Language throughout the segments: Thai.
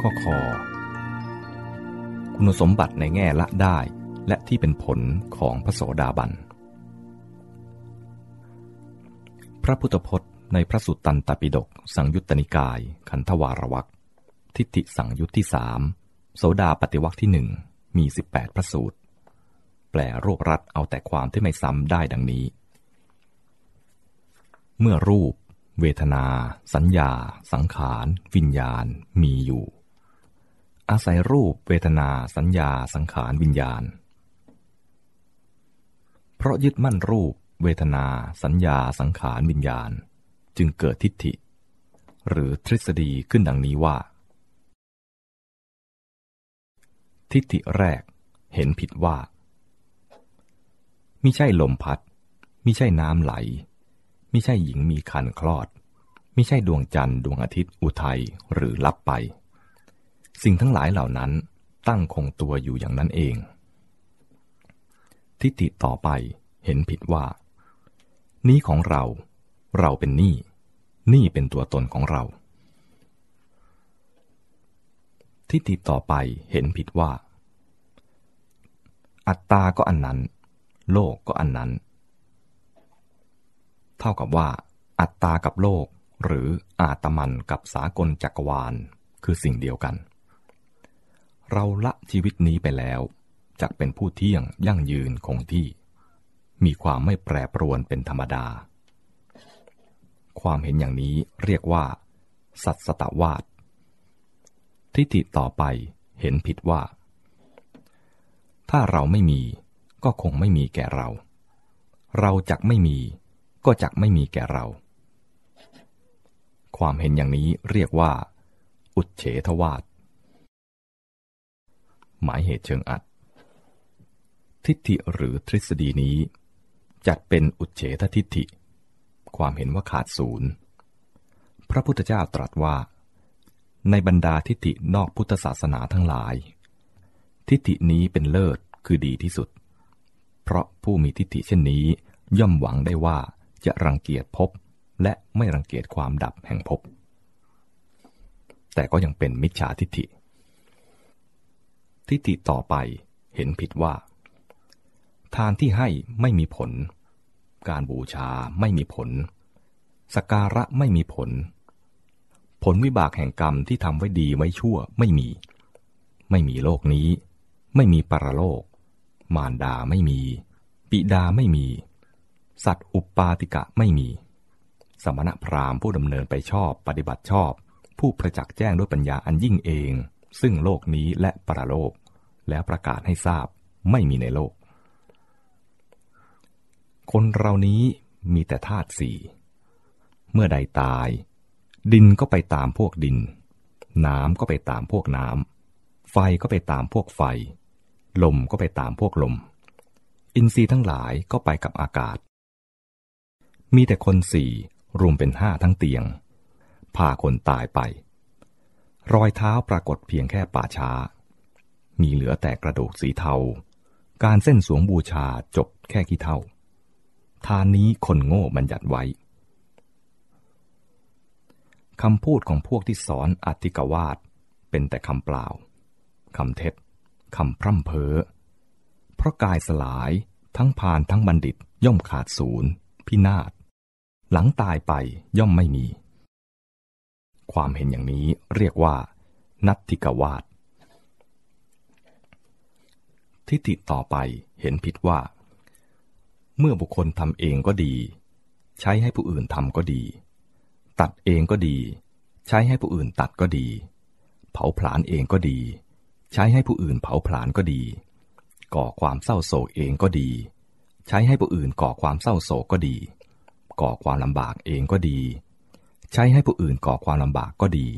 ข้อคอคุณสมบัติในแง่ละได้และที่เป็นผลของพระโสดาบัน พระพุทธพจน์ในพระสุตตันตปิฎกสังยุตตนิกาย ขันธวารวักทิฏฐิสังยุตที่สามโสดาปฏิวักที่หนึ่งมี 18 พระสูตร แปลรวบรัดเอาแต่ความที่ไม่ซ้ำได้ดังนี้ เมื่อรูป เวทนา สัญญา สังขาร วิญญาณ มีอยู่ อาศัยรูปเวทนาสัญญาสังขารวิญญาณ เพราะยึดมั่นรูปเวทนาสัญญาสังขารวิญญาณ จึงเกิดทิฏฐิ หรือทฤษฎีขึ้นดังนี้ว่า ทิฏฐิแรกเห็นผิดว่ามิใช่ลมพัดมิใช่น้ำไหลมิใช่หญิงมีคันคลอดมิใช่ดวงจันทร์ดวงอาทิตย์อุทัยหรือลับไป สิ่งทั้งหลายเหล่านั้นตั้งคงตัวอยู่อย่างนั้นเอง ทิฏฐิต่อไปเห็นผิดว่า นี้ของเรา เราเป็นนี่ นี่เป็นตัวตนของเรา ทิฏฐิต่อไปเห็นผิดว่า อัตตาก็อันนั้น โลกก็อันนั้น เท่ากับว่า อัตตากับโลกหรืออาตมันกับสากลจักรวาล คือสิ่งเดียวกัน เราละชีวิตนี้ไปแล้วจะเป็นผู้เที่ยงยั่งยืนคงที่ มีความไม่แปรปรวนเป็นธรรมดา ความเห็นอย่างนี้เรียกว่า สัตสตวาดทิฏฐิต่อไปเห็นผิดว่า ถ้าเราไม่มีก็คงไม่มีแก่เรา เราจักไม่มี ก็จักไม่มีแก่เรา ความเห็นอย่างนี้เรียกว่า อุดเฉทวาด หมายเหตุเชิงอัด ทิฏฐิหรือทฤษฎีนี้ จัดเป็นอุเฉททิฏฐิ ความเห็นว่าขาดศูนย์ พระพุทธเจ้าตรัสว่า ในบรรดาทิฏฐินอกพุทธศาสนาทั้งหลาย ทิฏฐินี้เป็นเลิศคือดีที่สุด เพราะผู้มีทิฏฐิเช่นนี้ย่อมหวังได้ว่าจะรังเกียจพบและไม่รังเกียจความดับแห่งพบ แต่ก็ยังเป็นมิจฉาทิฏฐิ ทิฏฐิต่อไปเห็นผิดว่า ทานที่ให้ไม่มีผล การบูชาไม่มีผลสการะไม่มีผล ผลวิบากแห่งกรรมที่ทำไว้ดีไว้ชั่วไม่มี ไม่มีโลกนี้ ไม่มีปรโลก มารดาไม่มี ปิดาไม่มี สัตว์อุปปาติกะไม่มี สมณพราหมณ์ผู้ดำเนินไปชอบปฏิบัติชอบ ผู้ประจักษ์แจ้งด้วยปัญญาอันยิ่งเอง ซึ่งโลกนี้และปรโลก แล้วประกาศให้ทราบไม่มีในโลก คนเรานี้มีแต่ธาตุสี่ เมื่อใดตาย ดินก็ไปตามพวกดิน น้ำก็ไปตามพวกน้ำ ไฟก็ไปตามพวกไฟ ลมก็ไปตามพวกลม อินทรีย์ทั้งหลายก็ไปกับอากาศ มีแต่คนสี่รวมเป็นห้าทั้งเตียง พาคนตายไป รอยเท้าปรากฏเพียงแค่ป่าช้า มีเหลือแต่กระดูกสีเทา การเส้นสวงบูชาจบแค่ขี้เท่า ทานนี้คนโง่บัญญัติไว้คำพูดของพวกที่สอนอธิกวาดเป็นแต่คำเปล่า คำเท็จ คำพร่ำเพ้อ เพราะกายสลายทั้งพานทั้งบัณฑิตย่อมขาดศูนย์ พินาศ หลังตายไปย่อมไม่มี ความเห็นอย่างนี้เรียกว่า นัตติกวาดทิฏฐิต่อไปเห็นผิดว่า เมื่อบุคคลทำเองก็ดี ใช้ให้ผู้อื่นทำก็ดี ตัดเองก็ดี ใช้ให้ผู้อื่นตัดก็ดี เผาผลาญเองก็ดี ใช้ให้ผู้อื่นเผาผลาญก็ดี ก่อความเศร้าโศกเองก็ดี ใช้ให้ผู้อื่นก่อความเศร้าโศกก็ดี ก่อความลำบากเองก็ดี ใช้ให้ผู้อื่นก่อความลำบากก็ดี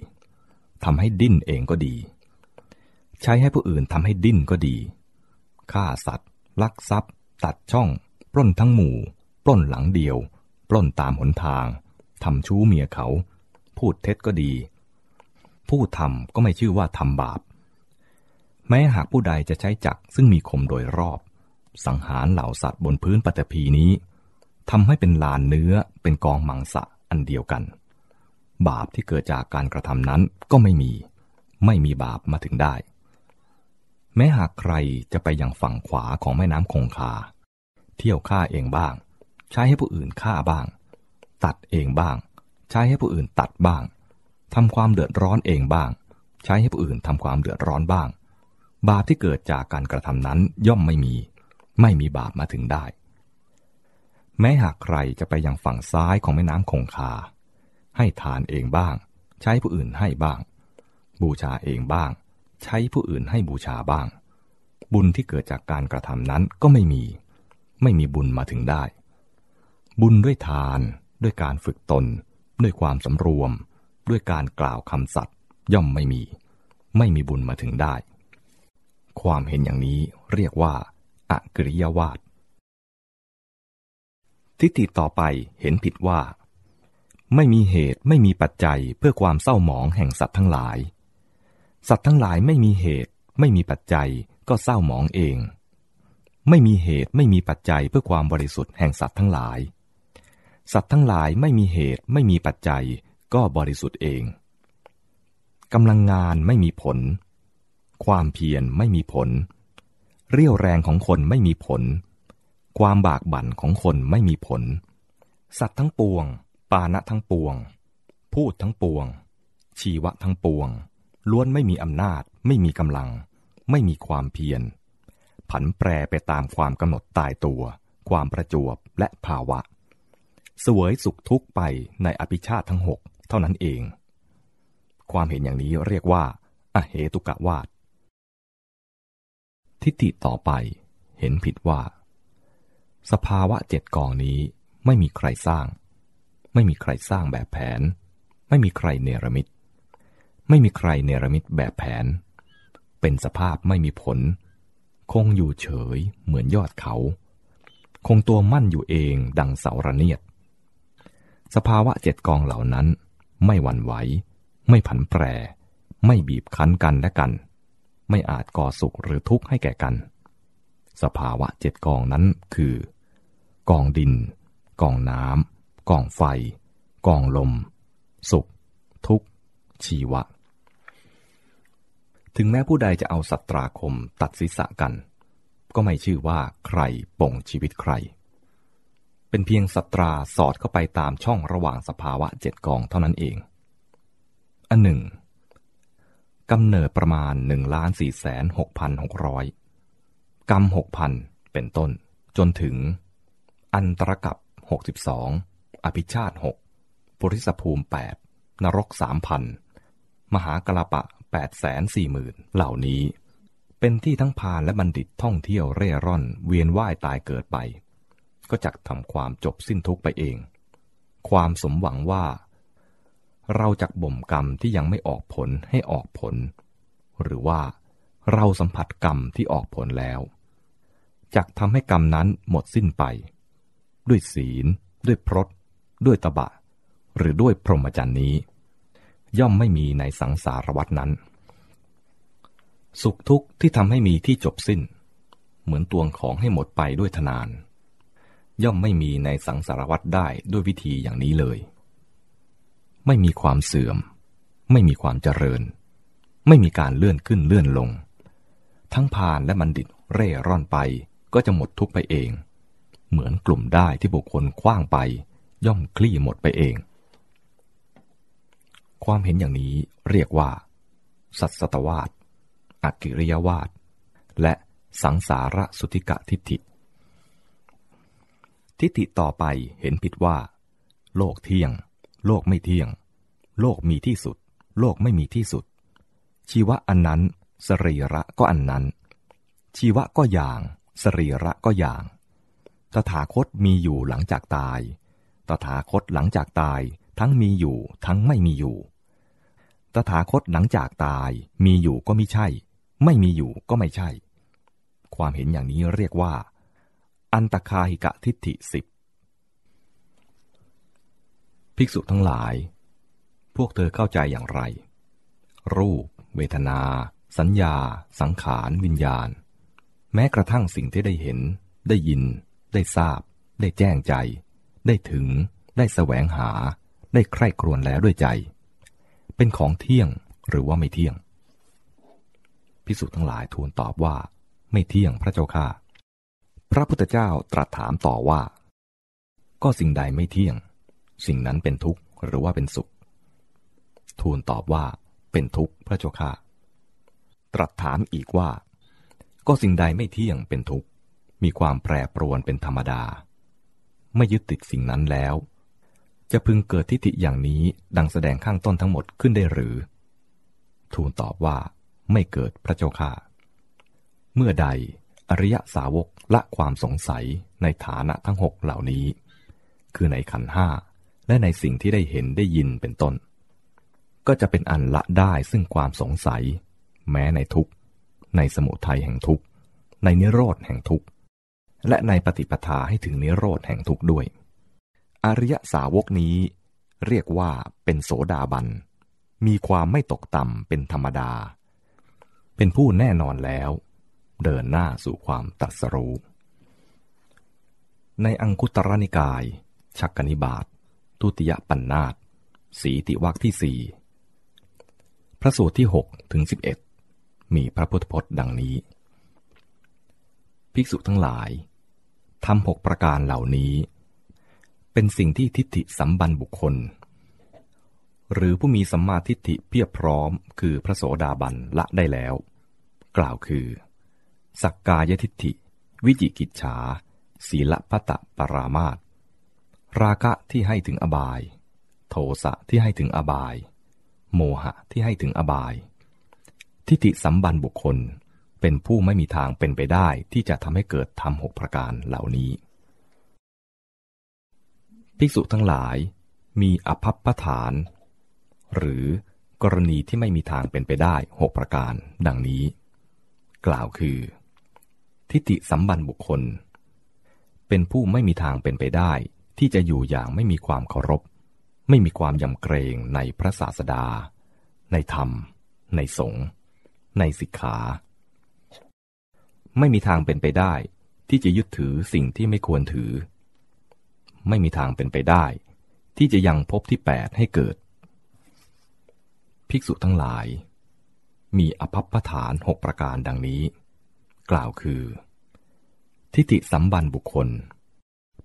ทำให้ดิ้นเองก็ดี ใช้ให้ผู้อื่นทำให้ดิ้นก็ดีฆ่าสัตว์ ลักทรัพย์ ตัดช่อง ปล้นทั้งหมู่ ปล้นหลังเดียว ปล้นตามหนทางทำชู้เมียเขา พูดเท็จก็ดี ผู้ทำก็ไม่ชื่อว่าทำบาป แม้หากผู้ใดจะใช้จักซึ่งมีคมโดยรอบ สังหารเหล่าสัตว์บนพื้นปฐพีนี้ทำให้เป็นลานเนื้อเป็นกองมังสะอันเดียวกัน บาปที่เกิดจากการกระทำนั้นก็ไม่มี ไม่มีบาปมาถึงได้ แม้หากใครจะไปยังฝั่งขวาของแม่น้ำคงคา เที่ยวฆ่าเองบ้าง ใช้ให้ผู้อื่นฆ่าบ้าง ตัดเองบ้าง ใช้ให้ผู้อื่นตัดบ้างทำความเดือดร้อนเองบ้าง ใช้ให้ผู้อื่นทำความเดือดร้อนบ้าง บาปที่เกิดจากการกระทำนั้นย่อมไม่มี ไม่มีบาปมาถึงได้ แม้หากใครจะไปยังฝั่งซ้ายของแม่น้ำคงคา ให้ทานเองบ้าง ใช้ผู้อื่นให้บ้าง บูชาเองบ้าง ใช้ผู้อื่นให้บูชาบ้าง บุญที่เกิดจากการกระทำนั้นก็ไม่มี ไม่มีบุญมาถึงได้ บุญด้วยทานด้วยการฝึกตน ด้วยความสำรวม ด้วยการกล่าวคำสัตย์ย่อมไม่มี ไม่มีบุญมาถึงได้ ความเห็นอย่างนี้เรียกว่าอากริยวาดทิฏฐิต่อไปเห็นผิดว่า ไม่มีเหตุไม่มีปัจจัยเพื่อความเศร้าหมองแห่งสัตว์ทั้งหลาย สัตว์ทั้งหลายไม่มีเหตุ ไม่มีปัจจัยก็เศร้าหมองเอง ไม่มีเหตุไม่มีปัจจัยเพื่อความบริสุทธิ์แห่งสัตว์ทั้งหลาย สัตว์ทั้งหลายไม่มีเหตุไม่มีปัจจัยก็บริสุทธิ์เองกำลังงานไม่มีผล ความเพียรไม่มีผล เรี่ยวแรงของคนไม่มีผล ความบากบั่นของคนไม่มีผล สัตว์ทั้งปวง ปานะทั้งปวง พูดทั้งปวง ชีวะทั้งปวง ล้วนไม่มีอำนาจ ไม่มีกำลัง ไม่มีความเพียร ผันแปรไปตามความกำหนดตายตัว ความประจวบและภาวะ เสวยสุขทุกข์ไปในอภิชาติทั้งหกเท่านั้นเอง ความเห็นอย่างนี้เรียกว่า อเหตุกะวาดทิฏฐิต่อไปเห็นผิดว่า สภาวะเจ็ดกองนี้ไม่มีใครสร้าง ไม่มีใครสร้างแบบแผน ไม่มีใครเนรมิต ไม่มีใครเนรมิตแบบแผน เป็นสภาพไม่มีผล คงอยู่เฉยเหมือนยอดเขา คงตัวมั่นอยู่เองดังเสาระเนียด สภาวะเจ็ดกองเหล่านั้น ไม่หวั่นไหว ไม่ผันแปร ไม่บีบคั้นกันและกัน ไม่อาจก่อสุขหรือทุกข์ให้แก่กัน สภาวะเจ็ดกองนั้นคือกองดิน กองน้ำ กองไฟ กองลม สุข ทุกข์ ชีวะ ถึงแม้ผู้ใดจะเอาสัตราคมตัดศีรษะกัน ก็ไม่ชื่อว่าใครป่งชีวิตใคร เป็นเพียงสัตราสอดเข้าไปตามช่องระหว่างสภาวะเจ็ดกองเท่านั้นเอง อันหนึ่งกำเนิดประมาณหนึ่งล้านสี่แสนหกพันหกร้อยกรรมหกพันเป็นต้น จนถึง อันตรกับหกสิบสอง อภิชาติหกปุริสภูมิแปดนรกสามพันมหากลปะแปดแสนสี่หมื่นเหล่านี้ เป็นที่ทั้งพานและบัณฑิตท่องเที่ยวเร่ร่อน เวียนว่ายตายเกิดไป ก็จะทำความจบสิ้นทุกไปเอง ความสมหวังว่า เราจะบ่มกรรมที่ยังไม่ออกผลให้ออกผล หรือว่าเราสัมผัสกรรมที่ออกผลแล้วจะทำให้กรรมนั้นหมดสิ้นไป ด้วยศีล ด้วยพรต ด้วยตบะ หรือด้วยพรหมจรรย์นี้ ย่อมไม่มีในสังสารวัตนั้น สุขทุกข์ที่ทำให้มีที่จบสิ้น เหมือนตวงของให้หมดไปด้วยทนาน ย่อมไม่มีในสังสารวัตได้ด้วยวิธีอย่างนี้เลย ไม่มีความเสื่อม ไม่มีความเจริญ ไม่มีการเลื่อนขึ้นเลื่อนลง ทั้งพานและบัณฑิตเร่ร่อนไปก็จะหมดทุกไปเอง เหมือนกลุ่มได้ที่บุคคลคว้างไป ย่อมคลี่หมดไปเอง ความเห็นอย่างนี้เรียกว่า สัตตวาดอักิริยวาดและสังสารสุติกะทิฏฐิ ทิฏฐิต่อไปเห็นผิดว่า โลกเที่ยง โลกไม่เที่ยง โลกมีที่สุด โลกไม่มีที่สุด ชีวะอันนั้น สรีระก็อันนั้น ชีวะก็อย่าง สรีระก็อย่าง ตถาคตมีอยู่หลังจากตาย ตถาคตหลังจากตายทั้งมีอยู่ทั้งไม่มีอยู่ ตถาคตหลังจากตายมีอยู่ก็ไม่ใช่ ไม่มีอยู่ก็ไม่ใช่ ความเห็นอย่างนี้เรียกว่า อันตคาหิกะทิฏฐิสิบภิกษุทั้งหลาย พวกเธอเข้าใจอย่างไร รูป เวทนา สัญญา สังขาร วิญญาณ แม้กระทั่งสิ่งที่ได้เห็น ได้ยิน ได้ทราบ ได้แจ้งใจ ได้ถึง ได้แสวงหา ได้ใคร่ครวญแล้วด้วยใจ เป็นของเที่ยงหรือว่าไม่เที่ยง พิสุทั้งหลายทูลตอบว่า ไม่เที่ยงพระเจ้าข้าพระพุทธเจ้าตรัสถามต่อว่า ก็สิ่งใดไม่เที่ยง สิ่งนั้นเป็นทุกข์หรือว่าเป็นสุข ทูลตอบว่า เป็นทุกข์พระเจ้าข้าตรัสถามอีกว่า ก็สิ่งใดไม่เที่ยงเป็นทุกข์ มีความแปรปรวนเป็นธรรมดา ไม่ยึดติดสิ่งนั้นแล้ว จะพึงเกิดทิฏฐิอย่างนี้ดังแสดงข้างต้นทั้งหมดขึ้นได้หรือ ทูลตอบว่าไม่เกิดพระเจ้าข้าเมื่อใดอริยสาวกละความสงสัยในฐานะทั้งหกเหล่านี้ คือในขันห้าและในสิ่งที่ได้เห็นได้ยินเป็นต้น ก็จะเป็นอันละได้ซึ่งความสงสัย แม้ในทุกในสมุทัยแห่งทุกในนิโรธแห่งทุก และในปฏิปทาให้ถึงนิโรธแห่งทุกด้วย อริยสาวกนี้ เรียกว่าเป็นโสดาบัน มีความไม่ตกต่ำเป็นธรรมดา เป็นผู้แน่นอนแล้ว เดินหน้าสู่ความตัดสรู้ ในอังคุตรนิกาย ชักกนิบาตทุติยปัญนนาตสีติวักที่สี่พระสูตรที่หกถึงสิบเอ็ดมีพระพุทธพจน์ดังนี้ ภิกษุทั้งหลายทำหกประการเหล่านี้ เป็นสิ่งที่ทิฏฐิสัมบันบุคคล หรือผู้มีสัมมาทิฏฐิเพียบพร้อมคือพระโสดาบันละได้แล้ว กล่าวคือ สักกายทิฏฐิ วิจิกิจฉา ศีลพัตะปรามาตราคะที่ให้ถึงอบาย โทสะที่ให้ถึงอบาย โมหะที่ให้ถึงอบาย ทิฏฐิสัมบันบุคคล เป็นผู้ไม่มีทางเป็นไปได้ที่จะทำให้เกิดทำหกประการเหล่านี้ ภิกษุทั้งหลายมีอภัพพฐาน หรือกรณีที่ไม่มีทางเป็นไปได้หกประการดังนี้ กล่าวคือ ทิฏฐิสัมบันบุคคล เป็นผู้ไม่มีทางเป็นไปได้ที่จะอยู่อย่างไม่มีความเคารพ ไม่มีความยำเกรงในพระศาสดา ในธรรม ในสงฆ์ในสิกขา ไม่มีทางเป็นไปได้ ที่จะยึดถือสิ่งที่ไม่ควรถือ ไม่มีทางเป็นไปได้ ที่จะยังพบที่แปดให้เกิด ภิกษุทั้งหลาย มีอภัพฐานหกประการดังนี้ กล่าวคือ ทิฏฐิสัมบันบุคคล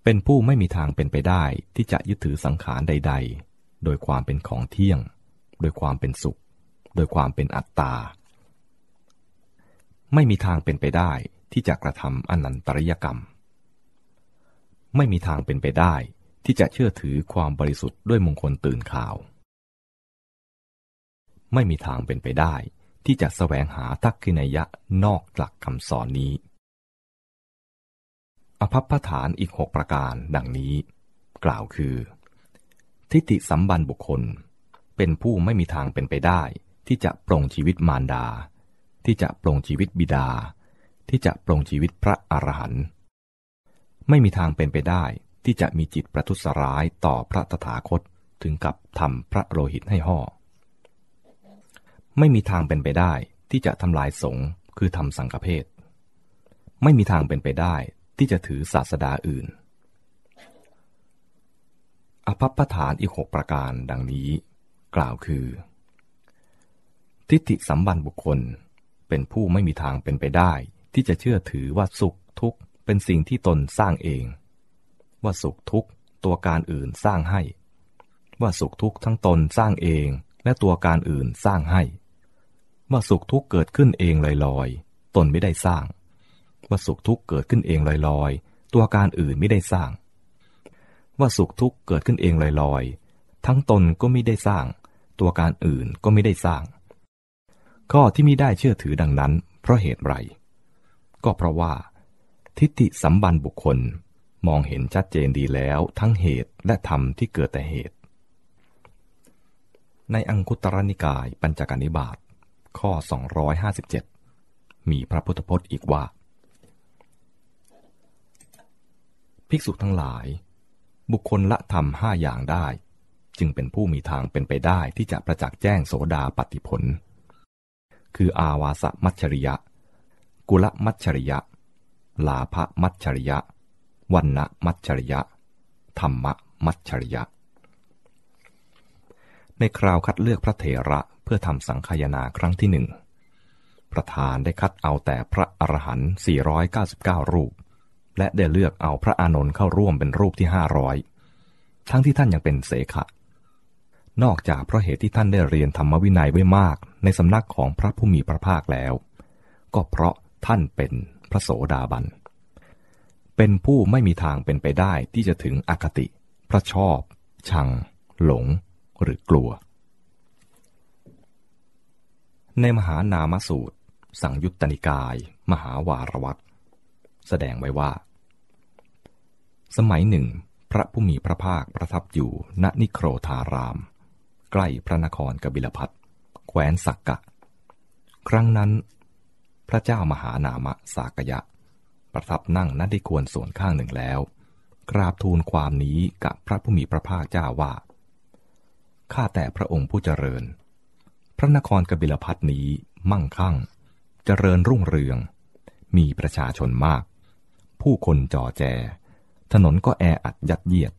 เป็นผู้ไม่มีทางเป็นไปได้ที่จะยึดถือสังขารใด ๆ โดยความเป็นของเที่ยง โดยความเป็นสุข โดยความเป็นอัตตา ไม่มีทางเป็นไปได้ที่จะกระทำอนันตริยกรรม ไม่มีทางเป็นไปได้ที่จะเชื่อถือความบริสุทธิ์ด้วยมงคลตื่นข่าว ไม่มีทางเป็นไปได้ที่จะแสวงหาทักขินยะนอกหลักคำสอนนี้ อภัพพฐานอีกหกประการดังนี้ กล่าวคือ ทิฏฐิสัมบันบุคคล เป็นผู้ไม่มีทางเป็นไปได้ที่จะปรงชีวิตมารดา ที่จะปรงชีวิตบิดา ที่จะปรงชีวิตพระอรหันต์ไม่มีทางเป็นไปได้ที่จะมีจิตประทุษร้ายต่อพระตถาคตถึงกับทำพระโลหิตให้ห่อ ไม่มีทางเป็นไปได้ที่จะทำลายสงฆ์คือทำสังฆเพศ ไม่มีทางเป็นไปได้ที่จะถือศาสดาอื่น อภัพฐานอีกหกประการดังนี้ กล่าวคือ ทิฏฐิสัมบันบุคคล เป็นผู้ไม่มีทางเป็นไปได้ ที่จะเชื่อถือว่าสุขทุกข์เป็นสิ่งที่ตนสร้างเอง ว่าสุขทุกข์ตัวการอื่นสร้างให้ ว่าสุขทุกข์ทั้งตนสร้างเองและตัวการอื่นสร้างให้ ว่าสุขทุกข์เกิดขึ้นเองลอยๆ ตนไม่ได้สร้าง ว่าสุขทุกข์เกิดขึ้นเองลอยๆ ตัวการอื่นไม่ได้สร้าง ว่าสุขทุกข์เกิดขึ้นเองลอยๆ ทั้งตนก็ไม่ได้สร้าง ตัวการอื่นก็ไม่ได้สร้าง ข้อที่ไม่ได้เชื่อถือดังนั้น เพราะเหตุไร ก็เพราะว่า ทิฏฐิสัมบันบุคคลมองเห็นชัดเจนดีแล้วทั้งเหตุและธรรมที่เกิดแต่เหตุ ในอังคุตรนิกายปัญจการนิบาตข้อ 257 มีพระพุทธพจน์อีกว่า ภิกษุทั้งหลาย บุคคลละธรรมห้าอย่างได้ จึงเป็นผู้มีทางเป็นไปได้ที่จะประจักษ์แจ้งโสดาปฏิผล คืออาวาสมัชริยะ กุลมัชริยะ ลาภมัชริยะ วันนะมัชริยะ ธรรมมัชริยะ ในคราวคัดเลือกพระเถระเพื่อทำสังคายนาครั้งที่หนึ่ง ประธานได้คัดเอาแต่พระอรหันต์ 499 รูป และได้เลือกเอาพระอานนท์เข้าร่วมเป็นรูปที่ 500 ทั้งที่ท่านยังเป็นเสขะนอกจากเพราะเหตุที่ท่านได้เรียนธรรมวินัยไว้มาก ในสำนักของพระผู้มีพระภาคแล้ว ก็เพราะท่านเป็นพระโสดาบัน เป็นผู้ไม่มีทางเป็นไปได้ที่จะถึงอคติ พระชอบ ชัง หลง หรือกลัว ในมหานามสูตร สังยุตตนิกาย มหาวารวัตแสดงไว้ว่า สมัยหนึ่ง พระผู้มีพระภาคประทับอยู่ณนิโครธาราม ใกล้พระนครกบิลพัท แคว้นสักกะ ครั้งนั้น พระเจ้ามหานามะสากยะ ประทับนั่งณที่ควรส่วนข้างหนึ่งแล้ว กราบทูลความนี้กับพระผู้มีพระภาคเจ้าว่า ข้าแต่พระองค์ผู้เจริญ พระนครกบิลพัทนี้มั่งคั่ง เจริญรุ่งเรือง มีประชาชนมาก ผู้คนจอแจ ถนนก็แออัดยัดเยียด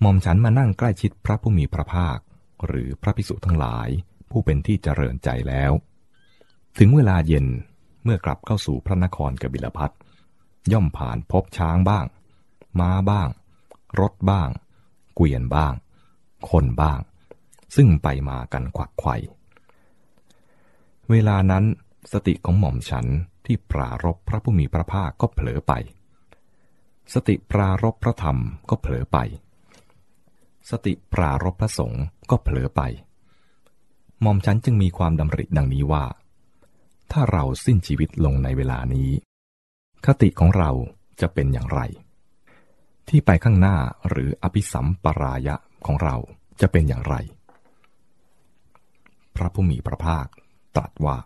หม่อมฉันมานั่งใกล้ชิดพระผู้มีพระภาค หรือพระภิกษุทั้งหลาย ผู้เป็นที่เจริญใจแล้ว ถึงเวลาเย็นเมื่อกลับเข้าสู่พระนครกบิลพัทย่อมผ่านพบช้างบ้าง ม้าบ้าง รถบ้าง เกวียนบ้าง คนบ้าง ซึ่งไปมากันขวักไขว่เวลานั้นสติของหม่อมฉันที่ปรารบพระผู้มีพระภาคก็เผลอไป สติปรารบพระธรรมก็เผลอไป สติปรารบพระสงฆ์ก็เผลอไป หม่อมฉันจึงมีความดำริดังนี้ว่า ถ้าเราสิ้นชีวิตลงในเวลานี้ คติของเราจะเป็นอย่างไร ที่ไปข้างหน้าหรืออภิสัมปรายะของเราจะเป็นอย่างไร พระผู้มีพระภาคตรัสว่า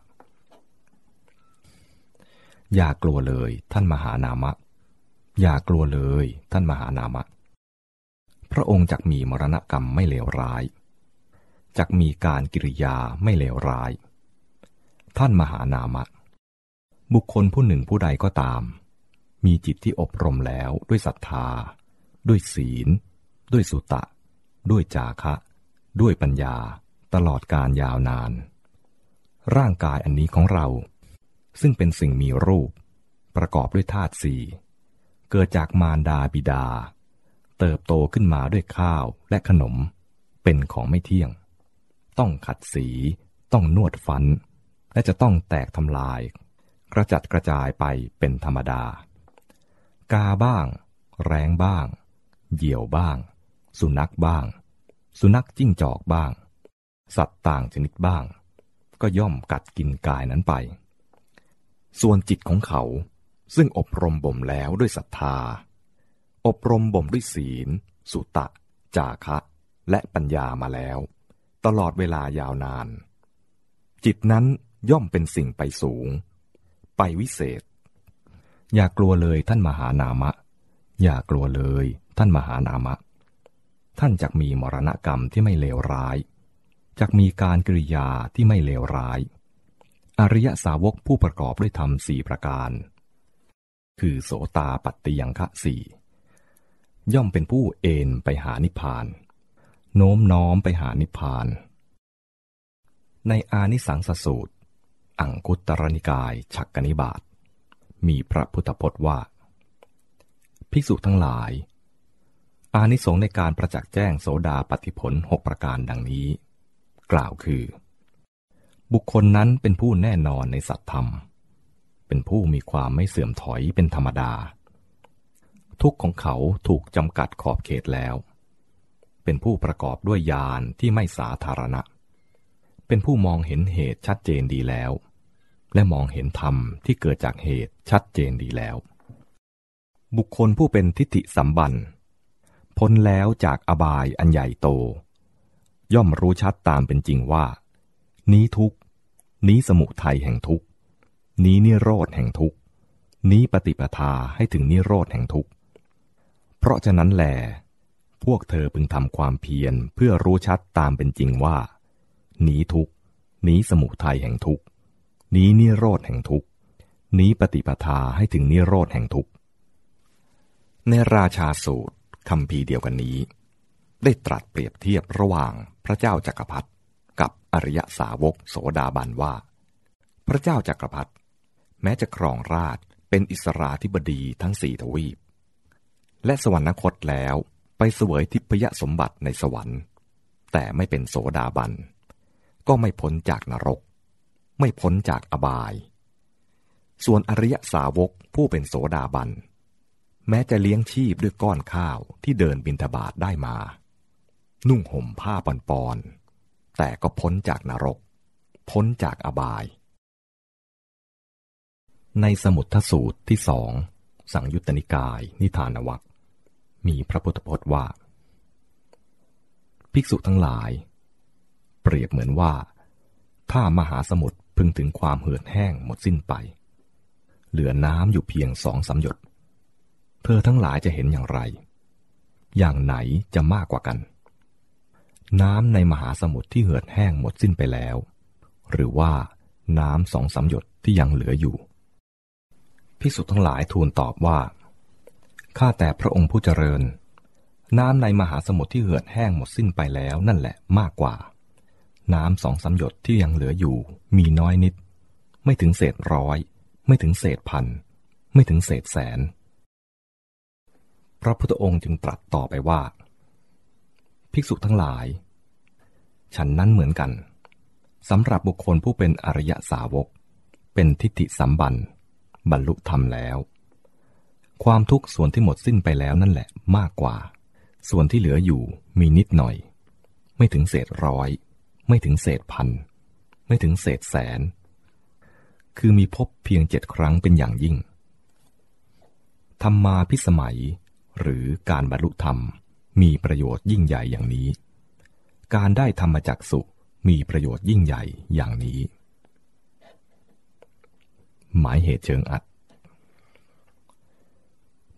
อย่ากลัวเลยท่านมหานามะ อย่ากลัวเลยท่านมหานามะ พระองค์จักมีมรณกรรมไม่เลวร้าย จักมีการกิริยาไม่เลวร้าย ท่านมหานามะ บุคคลผู้หนึ่งผู้ใดก็ตาม มีจิตที่อบรมแล้วด้วยศรัทธา ด้วยศีล ด้วยสุตะ ด้วยจาคะ ด้วยปัญญา ตลอดการยาวนาน ร่างกายอันนี้ของเรา ซึ่งเป็นสิ่งมีรูป ประกอบด้วยธาตุสี่เกิดจากมารดาบิดา เติบโตขึ้นมาด้วยข้าวและขนมเป็นของไม่เที่ยง ต้องขัดสี ต้องนวดฟัน และจะต้องแตกทำลาย กระจัดกระจายไปเป็นธรรมดา กาบ้าง แรงบ้าง เหยี่ยวบ้าง สุนัขบ้าง สุนัขจิ้งจอกบ้าง สัตว์ต่างชนิดบ้าง ก็ย่อมกัดกินกายนั้นไป ส่วนจิตของเขาซึ่งอบรมบ่มแล้วด้วยศรัทธา อบรมบ่มด้วยศีล สุตะ จาคะ และปัญญามาแล้ว ตลอดเวลายาวนาน จิตนั้นย่อมเป็นสิ่งไปสูง ไปวิเศษ อย่ากลัวเลยท่านมหานามะ อย่ากลัวเลยท่านมหานามะ ท่านจะมีมรณกรรมที่ไม่เลวร้ายจะมีการกริยาที่ไม่เลวร้าย อริยสาวกผู้ประกอบด้วยธรรมสี่ประการ คือโสตาปัตติยังคะสี่ย่อมเป็นผู้เอนไปหานิพพาน โน้มน้อมไปหานิพพาน ในอานิสังสสูตร อังคุตรนิกายฉักกนิบาต มีพระพุทธพจน์ว่า ภิกษุทั้งหลาย อานิสงในการประจักษ์แจ้งโสดาปฏิผลหกประการดังนี้ กล่าวคือ บุคคลนั้นเป็นผู้แน่นอนในสัตธรรม เป็นผู้มีความไม่เสื่อมถอยเป็นธรรมดา ทุกของเขาถูกจำกัดขอบเขตแล้ว เป็นผู้ประกอบด้วยญาณที่ไม่สาธารณะ เป็นผู้มองเห็นเหตุชัดเจนดีแล้ว และมองเห็นธรรมที่เกิดจากเหตุชัดเจนดีแล้ว บุคคลผู้เป็นทิฏฐิสัมบันพ้นแล้วจากอบายอันใหญ่โต ย่อมรู้ชัดตามเป็นจริงว่า นี้ทุกนี้สมุทัยแห่งทุกนี้นิโรธแห่งทุกนี้ปฏิปทาให้ถึงนิโรธแห่งทุกเพราะฉะนั้นแหล พวกเธอพึงทำความเพียรเพื่อรู้ชัดตามเป็นจริงว่า หนีทุกหนีสมุทัยแห่งทุกหนีนิโรธแห่งทุกหนีปฏิปทาให้ถึงนิโรธแห่งทุกในราชาสูตรคำพีเดียวกันนี้ ได้ตรัสเปรียบเทียบระหว่างพระเจ้าจักรพรรดิกับอริยสาวกโสดาบันว่า พระเจ้าจักรพรรดิแม้จะครองราชเป็นอิสราธิบดีทั้งสี่ทวีป และสวรรคตแล้ว ไปเสวยทิพยสมบัติในสวรรค์ แต่ไม่เป็นโสดาบัน ก็ไม่พ้นจากนรก ไม่พ้นจากอบาย ส่วนอริยสาวกผู้เป็นโสดาบัน แม้จะเลี้ยงชีพด้วยก้อนข้าวที่เดินบินทบาทได้มา นุ่งห่มผ้าปอนๆแต่ก็พ้นจากนรก พ้นจากอบาย ในสมุททสูตรที่สองสังยุตตนิกาย นิทานวัค มีพระพุทธพจน์ว่า ภิกษุทั้งหลาย เปรียบเหมือนว่า ถ้ามหาสมุทรพึงถึงความเหือดแห้งหมดสิ้นไป เหลือน้ำอยู่เพียงสองสาหยด เธอทั้งหลายจะเห็นอย่างไร อย่างไหนจะมากกว่ากัน น้ำในมหาสมุทรที่เหือดแห้งหมดสิ้นไปแล้ว หรือว่าน้ำสองสาหยดที่ยังเหลืออยู่ ภิกษุทั้งหลายทูลตอบว่า ข้าแต่พระองค์ผู้เจริญ น้ำในมหาสมุทรที่เหือดแห้งหมดสิ้นไปแล้วนั่นแหละมากกว่า น้ำสองสาหยดที่ยังเหลืออยู่มีน้อยนิด ไม่ถึงเศษร้อย ไม่ถึงเศษพัน ไม่ถึงเศษแสน พระพุทธองค์จึงตรัสต่อไปว่า ภิกษุทั้งหลาย ฉันนั้นเหมือนกันสำหรับบุคคลผู้เป็นอริยสาวก เป็นทิฏฐิสัมบันบรรลุธรรมแล้ว ความทุกข์ส่วนที่หมดสิ้นไปแล้วนั่นแหละมากกว่า ส่วนที่เหลืออยู่มีนิดหน่อย ไม่ถึงเศษร้อย ไม่ถึงเศษพัน ไม่ถึงเศษแสน คือมีพบเพียงเจ็ดครั้งเป็นอย่างยิ่ง ธรรมาพิสมัย หรือการบรรลุธรรมมีประโยชน์ยิ่งใหญ่อย่างนี้ การได้ธรรมจักสุมีประโยชน์ยิ่งใหญ่อย่างนี้ หมายเหตุเชิงอัด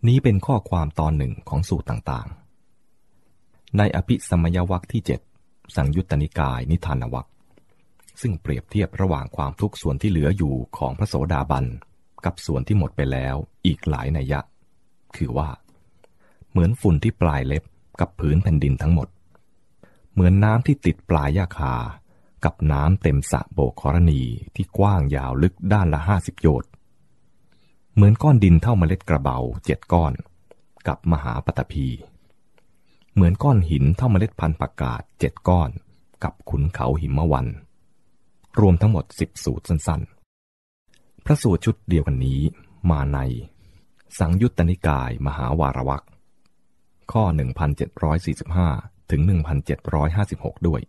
นี้เป็นข้อความตอนหนึ่งของสูตรต่างๆ ในอภิสมยวัคที่เจ็ดสังยุตตนิกายนิทานวัคซึ่งเปรียบเทียบระหว่างความทุกข์ส่วนที่เหลืออยู่ของพระโสดาบัน กับส่วนที่หมดไปแล้วอีกหลายนัยยะ คือว่า เหมือนฝุ่นที่ปลายเล็บกับผืนแผ่นดินทั้งหมด เหมือนน้ำที่ติดปลายยาคา กับน้ำเต็มสะโบกครณีที่กว้างยาวลึกด้านละห้าสิบโยชน์ เหมือนก้อนดินเท่าเมล็ดกระเบาเจ็ดก้อน กับมหาปตพี เหมือนก้อนหินเท่าเมล็ดพันธุ์ผักกาดเจ็ดก้อน กับขุนเขาหิมะวัน รวมทั้งหมดสิบสูตรสั้นๆ พระสูตรชุดเดียวกันนี้มาใน สังยุตตนิกายมหาวารวักข้อ 1745 ถึง 1756 ด้วย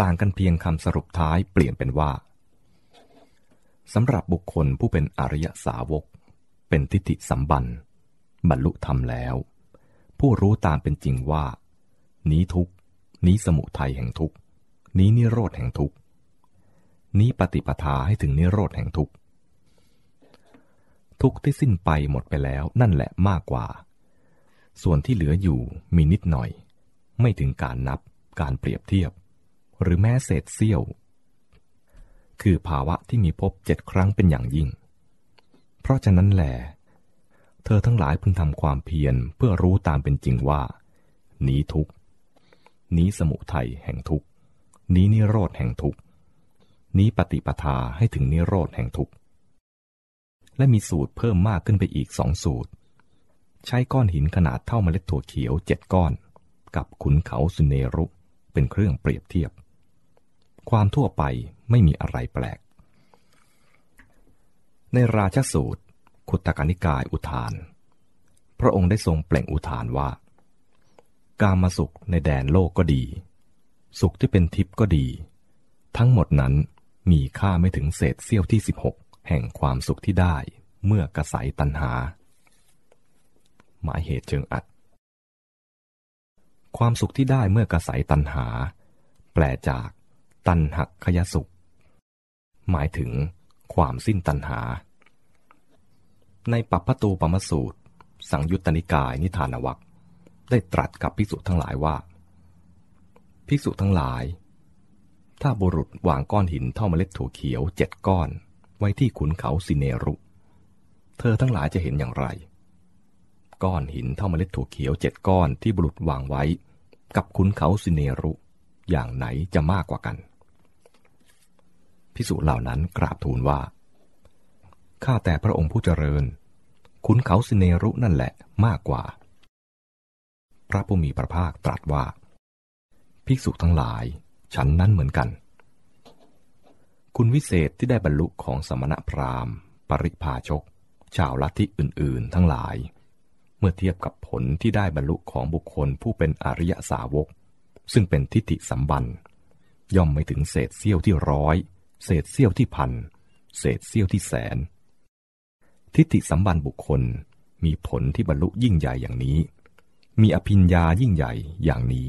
ต่างกันเพียงคำสรุปท้ายเปลี่ยนเป็นว่า สำหรับบุคคลผู้เป็นอริยสาวก เป็นทิฏฐิสัมบันบรรลุธรรมแล้ว ผู้รู้ตามเป็นจริงว่า นี้ทุกนี้สมุทัยแห่งทุกนี้นิโรธแห่งทุกนี้ปฏิปทาให้ถึงนิโรธแห่งทุกทุกที่สิ้นไปหมดไปแล้วนั่นแหละมากกว่า ส่วนที่เหลืออยู่มีนิดหน่อย ไม่ถึงการนับการเปรียบเทียบ หรือแม้เศษเสี้ยว คือภาวะที่มีพบเจ็ดครั้งเป็นอย่างยิ่ง เพราะฉะนั้นแหลเธอทั้งหลายพึงทำความเพียรเพื่อรู้ตามเป็นจริงว่า นี้ทุกนี้สมุทัยแห่งทุกนี้นิโรธแห่งทุกนี้ปฏิปทาให้ถึงนิโรธแห่งทุกและมีสูตรเพิ่มมากขึ้นไปอีกสองสูตร ใช้ก้อนหินขนาดเท่าเมล็ดถั่วเขียวเจ็ดก้อน กับขุนเขาสุเนรุเป็นเครื่องเปรียบเทียบ ความทั่วไป ไม่มีอะไรแปลก ในราชสูตร ขุตกานิกายอุทาน พระองค์ได้ทรงเปล่งอุทานว่า การมาสุขในแดนโลกก็ดี สุขที่เป็นทิพย์ก็ดี ทั้งหมดนั้นมีค่าไม่ถึงเศษเสี้ยวที่ 16 แห่งความสุขที่ได้เมื่อกระสายตันหา หมายเหตุเชิงอัด ความสุขที่ได้เมื่อกระสายตันหา แปลจากตันหักขยสุข หมายถึงความสิ้นตันหา ในปัปพตูปมสูตร สังยุตตนิกายนิทานวัคได้ตรัสกับภิกษุทั้งหลายว่า ภิกษุทั้งหลาย ถ้าบุรุษวางก้อนหินเท่าเมล็ดถั่วเขียวเจ็ดก้อน ไว้ที่ขุนเขาสิเนรุ เธอทั้งหลายจะเห็นอย่างไร ก้อนหินเท่าเมล็ดถั่วเขียวเจ็ดก้อนที่บุรุษวางไว้ กับขุนเขาสิเนรุ อย่างไหนจะมากกว่ากัน พิสุเหล่านั้นกราบทูลว่า ข้าแต่พระองค์ผู้เจริญขุนเขาสิเนรุนั่นแหละมากกว่า พระผู้มีพระภาคตรัสว่า ภิกษุทั้งหลายฉันนั้นเหมือนกัน คุณวิเศษที่ได้บรรลุของสมณพราหมณ์ ปริพาชก ชาวลัทธิอื่น ๆ ทั้งหลาย เมื่อเทียบกับผลที่ได้บรรลุของบุคคลผู้เป็นอริยสาวก ซึ่งเป็นทิฏฐิสัมบันย่อมไม่ถึงเศษเสี้ยวที่ร้อย เศษเสี้ยวที่พัน เศษเสี้ยวที่แสน ทิฏฐิสัมบันบุคคลมีผลที่บรรลุยิ่งใหญ่อย่างนี้ มีอภิญญายิ่งใหญ่อย่างนี้